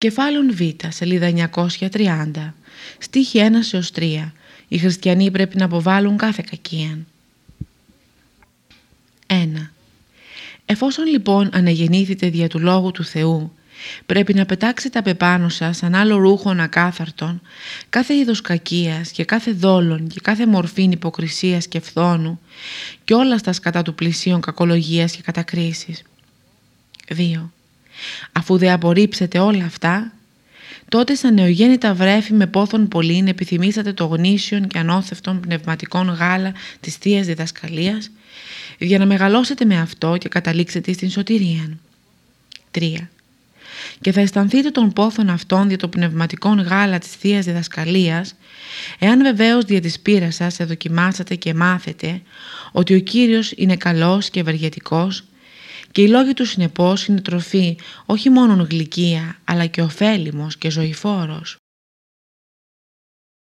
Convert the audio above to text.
Κεφάλων Β, σελίδα 930, στίχη 1 έως 3. Οι χριστιανοί πρέπει να αποβάλουν κάθε κακία. 1. Εφόσον λοιπόν αναγεννήθητε δια του Λόγου του Θεού, πρέπει να πετάξετε απ' επάνω σας σαν άλλο ρούχον ακάθαρτον κάθε είδος κακίας και κάθε δόλων και κάθε μορφή υποκρισίας και φθόνου και όλας στα κατά του πλησίων κακολογίας και κατακρίσης. 2. Αφού δε απορρίψετε όλα αυτά, τότε σαν νεογέννητα βρέφη με πόθον πολλήν επιθυμήσατε το γνήσιον και ανώθευτον πνευματικών γάλα της Θείας Διδασκαλίας για να μεγαλώσετε με αυτό και καταλήξετε στην σωτηρία. 3. Και θα αισθανθείτε τον πόθον αυτόν δια το πνευματικών γάλα της Θείας Διδασκαλίας εάν βεβαίως δια της πείρας σας εδοκιμάσατε και μάθετε ότι ο Κύριος είναι καλός και ευεργετικός και οι λόγοι του συνεπώς είναι τροφή όχι μόνο γλυκία αλλά και ωφέλιμος και ζωηφόρος.